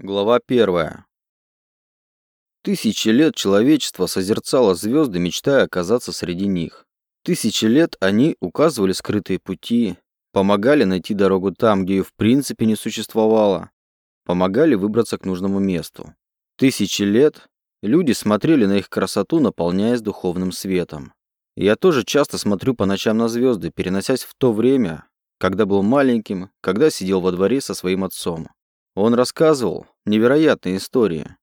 Глава первая. Тысячи лет человечество созерцало звезды, мечтая оказаться среди них. Тысячи лет они указывали скрытые пути, помогали найти дорогу там, где ее в принципе не существовало, помогали выбраться к нужному месту. Тысячи лет люди смотрели на их красоту, наполняясь духовным светом. Я тоже часто смотрю по ночам на звезды, переносясь в то время, когда был маленьким, когда сидел во дворе со своим отцом. Он рассказывал невероятные истории.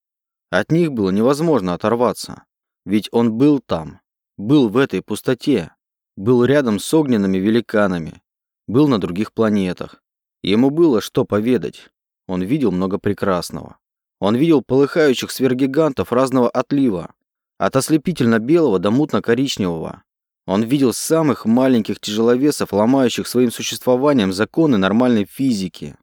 От них было невозможно оторваться. Ведь он был там, был в этой пустоте, был рядом с огненными великанами, был на других планетах. Ему было что поведать. Он видел много прекрасного. Он видел полыхающих сверхгигантов разного отлива, от ослепительно-белого до мутно-коричневого. Он видел самых маленьких тяжеловесов, ломающих своим существованием законы нормальной физики.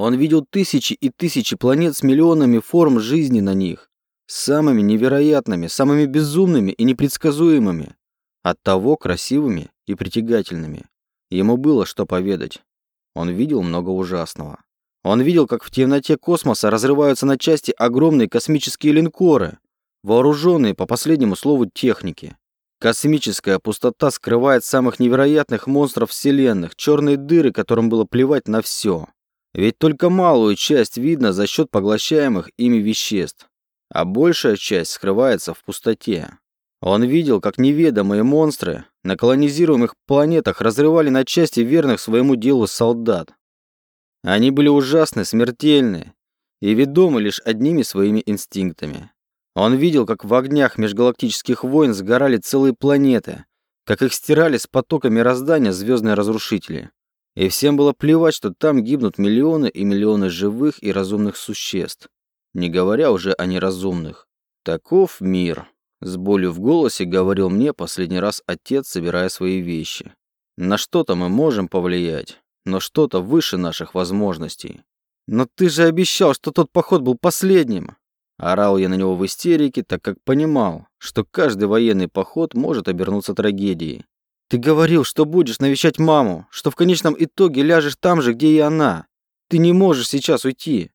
Он видел тысячи и тысячи планет с миллионами форм жизни на них, самыми невероятными, самыми безумными и непредсказуемыми, оттого красивыми и притягательными. Ему было что поведать. Он видел много ужасного. Он видел, как в темноте космоса разрываются на части огромные космические линкоры, вооруженные по последнему слову техники. Космическая пустота скрывает самых невероятных монстров вселенных, черные дыры, которым было плевать на все. Ведь только малую часть видно за счет поглощаемых ими веществ, а большая часть скрывается в пустоте. Он видел, как неведомые монстры на колонизируемых планетах разрывали на части верных своему делу солдат. Они были ужасны, смертельны и ведомы лишь одними своими инстинктами. Он видел, как в огнях межгалактических войн сгорали целые планеты, как их стирали с потока мироздания звездные разрушители. И всем было плевать, что там гибнут миллионы и миллионы живых и разумных существ, не говоря уже о неразумных. Таков мир. С болью в голосе говорил мне последний раз отец, собирая свои вещи. На что-то мы можем повлиять, но что-то выше наших возможностей. Но ты же обещал, что тот поход был последним. Орал я на него в истерике, так как понимал, что каждый военный поход может обернуться трагедией. Ты говорил, что будешь навещать маму, что в конечном итоге ляжешь там же, где и она. Ты не можешь сейчас уйти.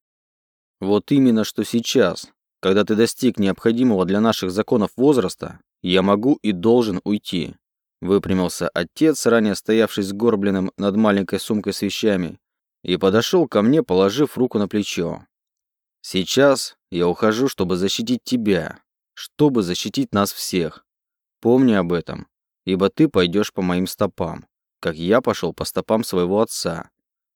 Вот именно что сейчас, когда ты достиг необходимого для наших законов возраста, я могу и должен уйти. Выпрямился отец, ранее стоявший сгорбленным над маленькой сумкой с вещами, и подошел ко мне, положив руку на плечо. Сейчас я ухожу, чтобы защитить тебя, чтобы защитить нас всех. Помни об этом ибо ты пойдешь по моим стопам, как я пошел по стопам своего отца,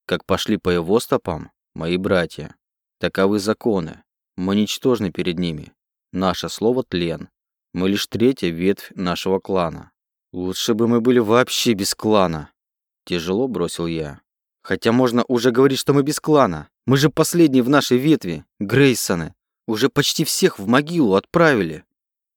как пошли по его стопам мои братья. Таковы законы. Мы ничтожны перед ними. Наше слово – тлен. Мы лишь третья ветвь нашего клана. Лучше бы мы были вообще без клана. Тяжело бросил я. Хотя можно уже говорить, что мы без клана. Мы же последние в нашей ветви, Грейсоны. Уже почти всех в могилу отправили.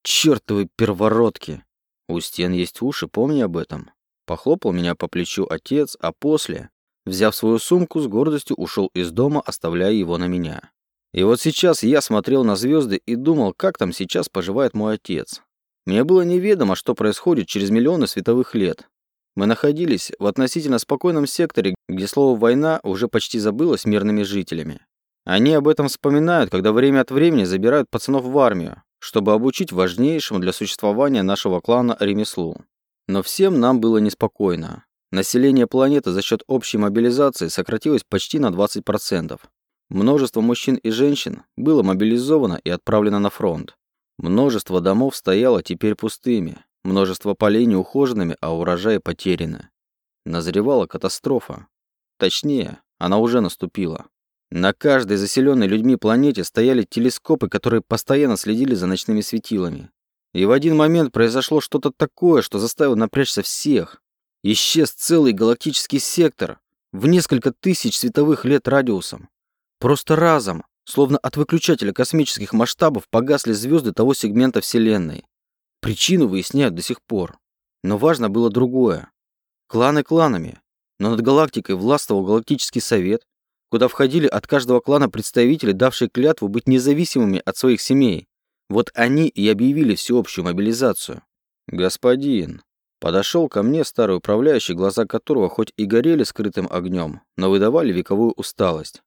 Чёртовы первородки. У стен есть уши, помни об этом. Похлопал меня по плечу отец, а после, взяв свою сумку, с гордостью ушел из дома, оставляя его на меня. И вот сейчас я смотрел на звезды и думал, как там сейчас поживает мой отец. Мне было неведомо, что происходит через миллионы световых лет. Мы находились в относительно спокойном секторе, где слово «война» уже почти забылось мирными жителями. Они об этом вспоминают, когда время от времени забирают пацанов в армию, чтобы обучить важнейшему для существования нашего клана ремеслу. Но всем нам было неспокойно. Население планеты за счет общей мобилизации сократилось почти на 20%. Множество мужчин и женщин было мобилизовано и отправлено на фронт. Множество домов стояло теперь пустыми, множество полей неухоженными, а урожаи потеряны. Назревала катастрофа. Точнее, она уже наступила. На каждой заселенной людьми планете стояли телескопы, которые постоянно следили за ночными светилами. И в один момент произошло что-то такое, что заставило напрячься всех. Исчез целый галактический сектор в несколько тысяч световых лет радиусом. Просто разом, словно от выключателя космических масштабов, погасли звезды того сегмента Вселенной. Причину выясняют до сих пор. Но важно было другое. Кланы кланами, но над галактикой властвовал Галактический Совет, куда входили от каждого клана представители, давшие клятву быть независимыми от своих семей. Вот они и объявили всеобщую мобилизацию. «Господин», Подошел ко мне старый управляющий, глаза которого хоть и горели скрытым огнем, но выдавали вековую усталость.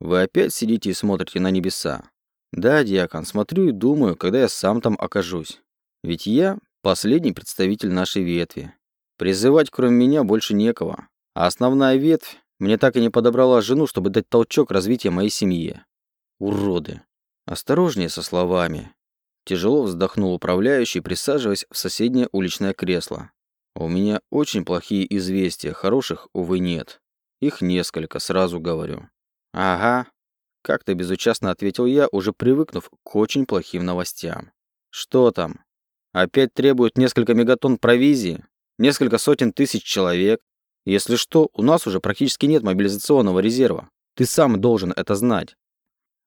Вы опять сидите и смотрите на небеса. Да, диакон, смотрю и думаю, когда я сам там окажусь. Ведь я последний представитель нашей ветви. Призывать кроме меня больше некого. А основная ветвь мне так и не подобрала жену, чтобы дать толчок развития моей семье. Уроды. Осторожнее со словами. Тяжело вздохнул управляющий, присаживаясь в соседнее уличное кресло. У меня очень плохие известия, хороших, увы, нет. Их несколько, сразу говорю. Ага. Как-то безучастно ответил я, уже привыкнув к очень плохим новостям. Что там? Опять требуют несколько мегатонн провизии? Несколько сотен тысяч человек? Если что, у нас уже практически нет мобилизационного резерва. Ты сам должен это знать.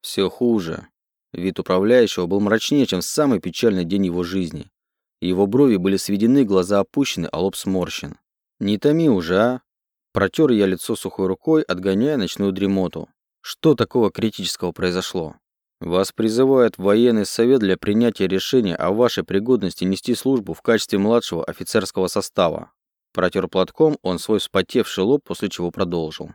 Все хуже. Вид управляющего был мрачнее, чем в самый печальный день его жизни. Его брови были сведены, глаза опущены, а лоб сморщен. «Не томи уже, а!» Протер я лицо сухой рукой, отгоняя ночную дремоту. Что такого критического произошло? Вас призывает военный совет для принятия решения о вашей пригодности нести службу в качестве младшего офицерского состава. Протер платком он свой вспотевший лоб, после чего продолжил.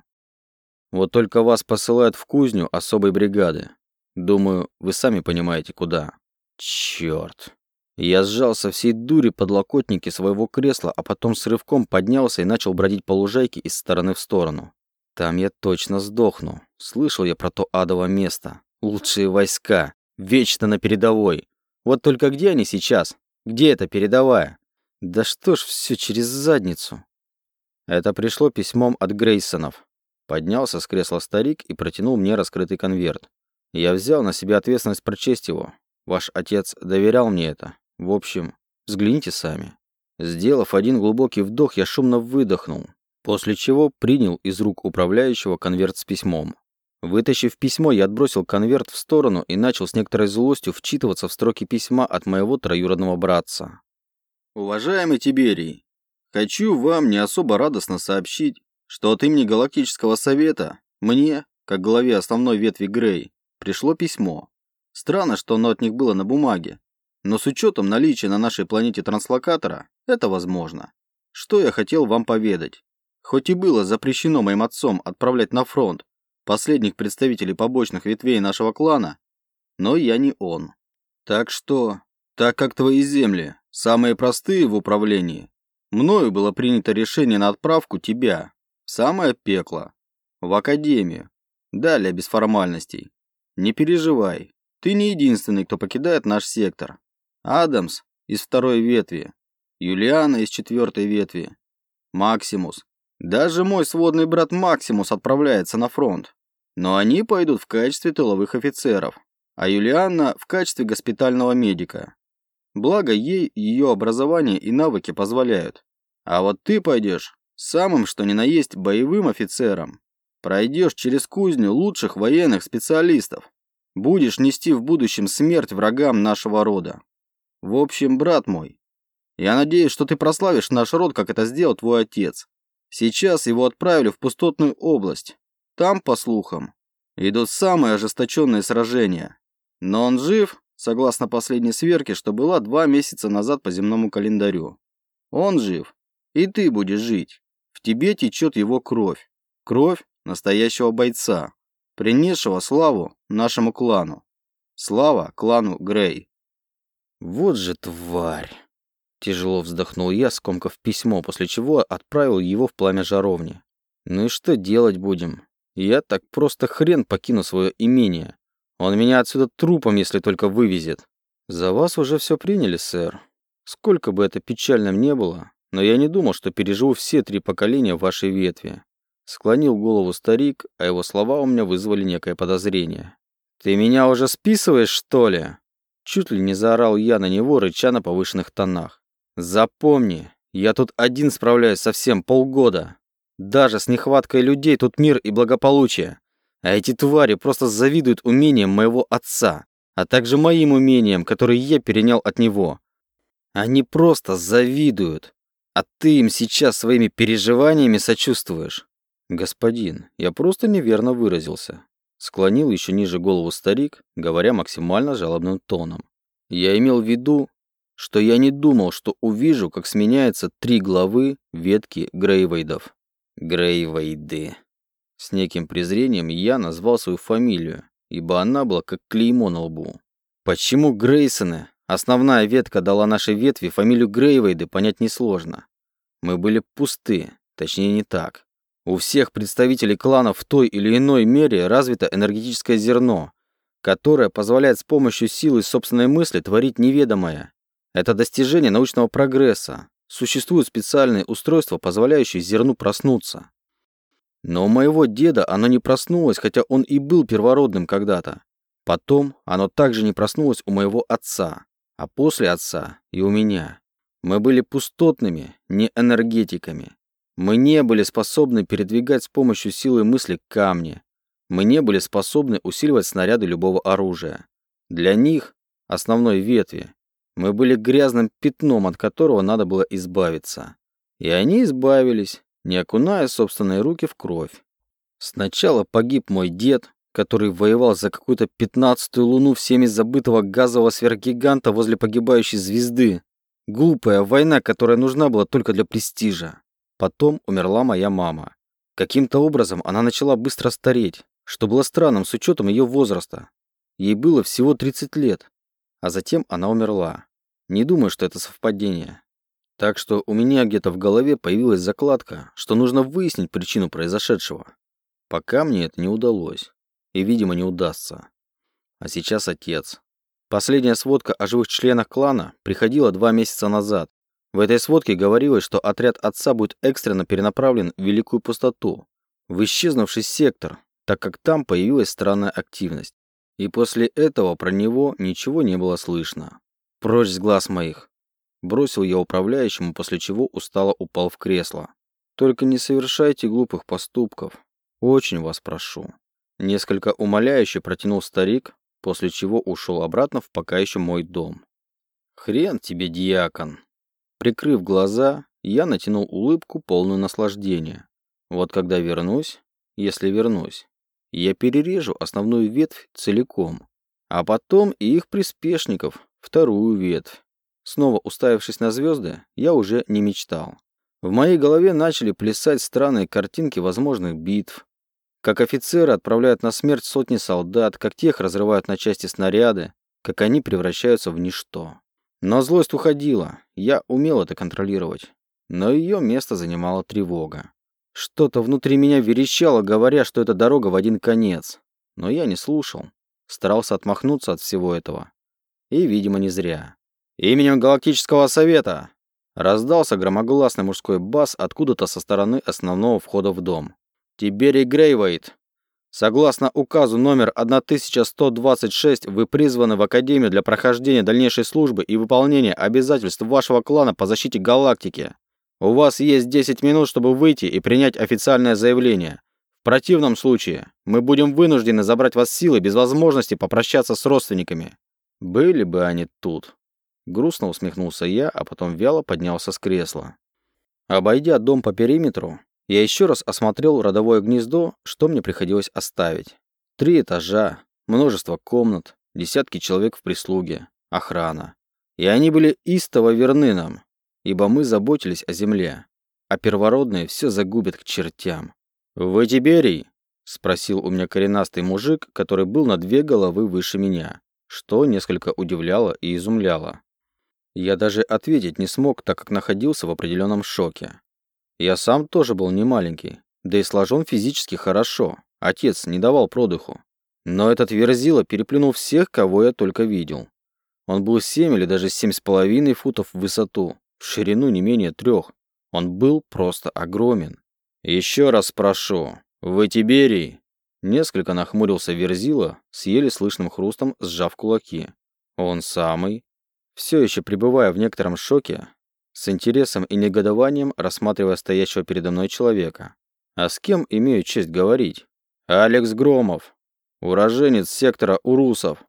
Вот только вас посылают в кузню особой бригады. Думаю, вы сами понимаете, куда. Черт. Я сжал со всей дури подлокотники своего кресла, а потом с рывком поднялся и начал бродить по лужайке из стороны в сторону. Там я точно сдохну. Слышал я про то адово место. Лучшие войска. Вечно на передовой. Вот только где они сейчас? Где эта передовая? Да что ж все через задницу? Это пришло письмом от Грейсонов. Поднялся с кресла старик и протянул мне раскрытый конверт. Я взял на себя ответственность прочесть его. Ваш отец доверял мне это. В общем, взгляните сами. Сделав один глубокий вдох, я шумно выдохнул, после чего принял из рук управляющего конверт с письмом. Вытащив письмо, я отбросил конверт в сторону и начал с некоторой злостью вчитываться в строки письма от моего троюродного братца. «Уважаемый Тиберий, хочу вам не особо радостно сообщить, что от имени Галактического Совета мне, как главе основной ветви Грей, пришло письмо. Странно, что оно от них было на бумаге, но с учетом наличия на нашей планете транслокатора, это возможно. Что я хотел вам поведать. Хоть и было запрещено моим отцом отправлять на фронт последних представителей побочных ветвей нашего клана, но я не он. Так что, так как твои земли самые простые в управлении, мною было принято решение на отправку тебя в самое пекло, в академию, далее без формальностей. Не переживай, ты не единственный, кто покидает наш сектор. Адамс из второй ветви, Юлиана из четвертой ветви, Максимус. Даже мой сводный брат Максимус отправляется на фронт. Но они пойдут в качестве тыловых офицеров, а Юлианна в качестве госпитального медика. Благо ей ее образование и навыки позволяют. А вот ты пойдешь самым что ни на есть боевым офицером. Пройдешь через кузню лучших военных специалистов. Будешь нести в будущем смерть врагам нашего рода. В общем, брат мой, я надеюсь, что ты прославишь наш род, как это сделал твой отец. Сейчас его отправили в пустотную область. Там, по слухам, идут самые ожесточенные сражения. Но он жив, согласно последней сверке, что была два месяца назад по земному календарю. Он жив, и ты будешь жить. В тебе течет его кровь. Кровь настоящего бойца, принесшего славу нашему клану. Слава клану Грей. Вот же тварь. Тяжело вздохнул я, скомкав письмо, после чего отправил его в пламя жаровни. Ну и что делать будем? Я так просто хрен покину свое имение. Он меня отсюда трупом, если только вывезет. За вас уже все приняли, сэр. Сколько бы это печальным не было, но я не думал, что переживу все три поколения вашей ветви. Склонил голову старик, а его слова у меня вызвали некое подозрение. «Ты меня уже списываешь, что ли?» Чуть ли не заорал я на него, рыча на повышенных тонах. «Запомни, я тут один справляюсь со всем полгода. Даже с нехваткой людей тут мир и благополучие. А эти твари просто завидуют умениям моего отца, а также моим умениям, которые я перенял от него. Они просто завидуют. А ты им сейчас своими переживаниями сочувствуешь. Господин, я просто неверно выразился. Склонил еще ниже голову старик, говоря максимально жалобным тоном. Я имел в виду, что я не думал, что увижу, как сменяются три главы ветки Грейвейдов. Грейвейды. С неким презрением я назвал свою фамилию, ибо она была как клеймо на лбу. Почему Грейсоны? Основная ветка дала нашей ветви фамилию Грейвейды, понять несложно. Мы были пусты, точнее не так. У всех представителей кланов в той или иной мере развито энергетическое зерно, которое позволяет с помощью силы собственной мысли творить неведомое. Это достижение научного прогресса. Существуют специальные устройства, позволяющие зерну проснуться. Но у моего деда оно не проснулось, хотя он и был первородным когда-то. Потом оно также не проснулось у моего отца, а после отца и у меня. Мы были пустотными, не энергетиками. Мы не были способны передвигать с помощью силы мысли камни. Мы не были способны усиливать снаряды любого оружия. Для них, основной ветви, мы были грязным пятном, от которого надо было избавиться. И они избавились, не окуная собственные руки в кровь. Сначала погиб мой дед, который воевал за какую-то пятнадцатую луну всеми забытого газового сверхгиганта возле погибающей звезды. Глупая война, которая нужна была только для престижа. Потом умерла моя мама. Каким-то образом она начала быстро стареть, что было странным с учетом ее возраста. Ей было всего 30 лет, а затем она умерла. Не думаю, что это совпадение. Так что у меня где-то в голове появилась закладка, что нужно выяснить причину произошедшего. Пока мне это не удалось. И, видимо, не удастся. А сейчас отец. Последняя сводка о живых членах клана приходила два месяца назад. В этой сводке говорилось, что отряд отца будет экстренно перенаправлен в Великую Пустоту, в исчезнувший сектор, так как там появилась странная активность. И после этого про него ничего не было слышно. «Прочь с глаз моих!» Бросил я управляющему, после чего устало упал в кресло. «Только не совершайте глупых поступков. Очень вас прошу». Несколько умоляюще протянул старик, после чего ушел обратно в пока еще мой дом. «Хрен тебе, диакон!» Прикрыв глаза, я натянул улыбку, полную наслаждения. Вот когда вернусь, если вернусь, я перережу основную ветвь целиком, а потом и их приспешников, вторую ветвь. Снова уставившись на звезды, я уже не мечтал. В моей голове начали плясать странные картинки возможных битв. Как офицеры отправляют на смерть сотни солдат, как тех разрывают на части снаряды, как они превращаются в ничто. Но злость уходила, я умел это контролировать. Но ее место занимала тревога. Что-то внутри меня верещало, говоря, что это дорога в один конец. Но я не слушал. Старался отмахнуться от всего этого. И, видимо, не зря. «Именем Галактического Совета!» Раздался громогласный мужской бас откуда-то со стороны основного входа в дом. «Тиберий Грейвейт, согласно указу номер 1126, вы призваны в Академию для прохождения дальнейшей службы и выполнения обязательств вашего клана по защите галактики. У вас есть 10 минут, чтобы выйти и принять официальное заявление. В противном случае мы будем вынуждены забрать вас силой без возможности попрощаться с родственниками. Были бы они тут. Грустно усмехнулся я, а потом вяло поднялся с кресла. Обойдя дом по периметру, я еще раз осмотрел родовое гнездо, что мне приходилось оставить. Три этажа, множество комнат, десятки человек в прислуге, охрана. И они были истово верны нам, ибо мы заботились о земле, а первородные все загубят к чертям. «Вы Тиберий?» — спросил у меня коренастый мужик, который был на две головы выше меня, что несколько удивляло и изумляло. Я даже ответить не смог, так как находился в определенном шоке. Я сам тоже был не маленький, да и сложен физически хорошо, отец не давал продыху. Но этот Верзила переплюнул всех, кого я только видел. Он был семь или даже семь с половиной футов в высоту, в ширину не менее трех. Он был просто огромен. «Еще раз спрошу, вы Тиберий?» Несколько нахмурился Верзила с еле слышным хрустом, сжав кулаки. «Он самый?» Все еще пребывая в некотором шоке, с интересом и негодованием рассматривая стоящего передо мной человека. «А с кем имею честь говорить?» «Алекс Громов, уроженец сектора Урусов,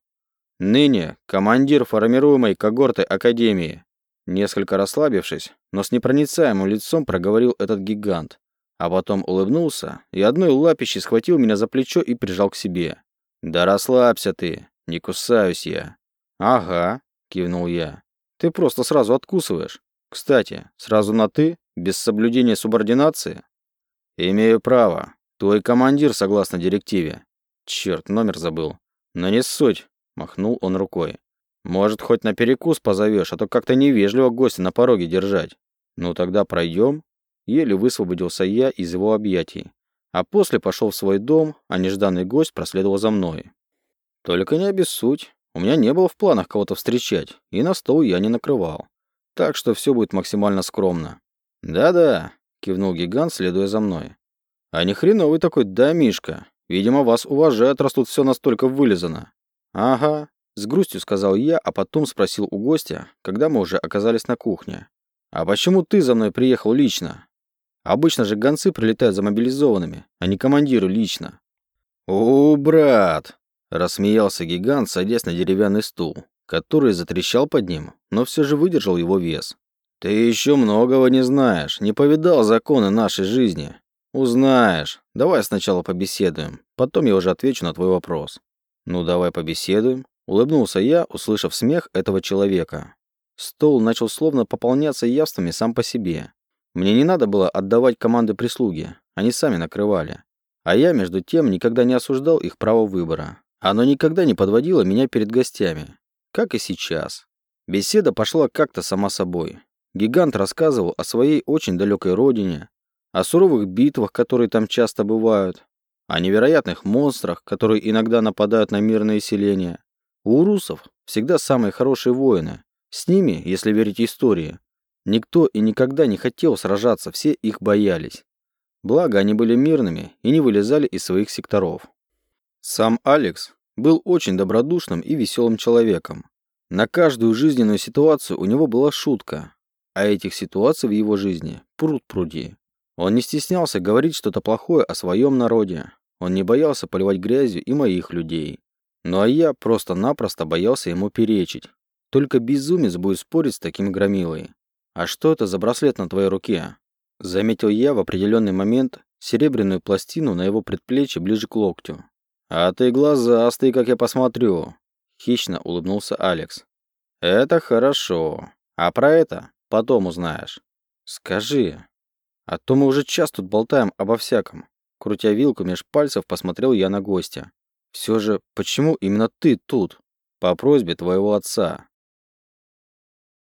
ныне командир формируемой когорты Академии. Несколько расслабившись, но с непроницаемым лицом проговорил этот гигант, а потом улыбнулся и одной лапищей схватил меня за плечо и прижал к себе. «Да расслабься ты, не кусаюсь я». «Ага», — кивнул я. «Ты просто сразу откусываешь. Кстати, сразу на «ты», без соблюдения субординации?» «Имею право», Твой командир, согласно директиве. Черт, номер забыл. Но не суть, махнул он рукой. Может, хоть на перекус позовешь, а то как-то невежливо гостя на пороге держать. Ну тогда пройдем. Еле высвободился я из его объятий. А после пошел в свой дом, а нежданный гость проследовал за мной. Только не обессудь. У меня не было в планах кого-то встречать, и на стол я не накрывал. Так что все будет максимально скромно. «Да-да», — кивнул гигант, следуя за мной. «А ни хреновый такой домишка. Видимо, вас уважают, раз тут все настолько вылизано». «Ага», — с грустью сказал я, а потом спросил у гостя, когда мы уже оказались на кухне. «А почему ты за мной приехал лично? Обычно же гонцы прилетают за мобилизованными, а не командиры лично». «О, брат!» Рассмеялся гигант, садясь на деревянный стул, который затрещал под ним, но все же выдержал его вес. «Ты еще многого не знаешь, не повидал законы нашей жизни. Узнаешь. Давай сначала побеседуем, потом я уже отвечу на твой вопрос». «Ну, давай побеседуем», — улыбнулся я, услышав смех этого человека. Стол начал словно пополняться явствами сам по себе. Мне не надо было отдавать команды прислуги, они сами накрывали. А я, между тем, никогда не осуждал их право выбора. Оно никогда не подводило меня перед гостями, как и сейчас. Беседа пошла как-то сама собой. Гигант рассказывал о своей очень далекой родине, о суровых битвах, которые там часто бывают, о невероятных монстрах, которые иногда нападают на мирные селения. У урусов всегда самые хорошие воины. С ними, если верить истории, никто и никогда не хотел сражаться, все их боялись. Благо, они были мирными и не вылезали из своих секторов. Сам Алекс был очень добродушным и веселым человеком. На каждую жизненную ситуацию у него была шутка, а этих ситуаций в его жизни пруд пруди. Он не стеснялся говорить что-то плохое о своем народе. Он не боялся поливать грязью и моих людей. Ну а я просто-напросто боялся ему перечить. Только безумец будет спорить с таким громилой. «А что это за браслет на твоей руке?» Заметил я в определенный момент серебряную пластину на его предплечье ближе к локтю. «А ты глазастый, как я посмотрю», — хищно улыбнулся Алекс. «Это хорошо. А про это потом узнаешь. Скажи, а то мы уже час тут болтаем обо всяком». Крутя вилку меж пальцев, посмотрел я на гостя. «Все же, почему именно ты тут?» «По просьбе твоего отца.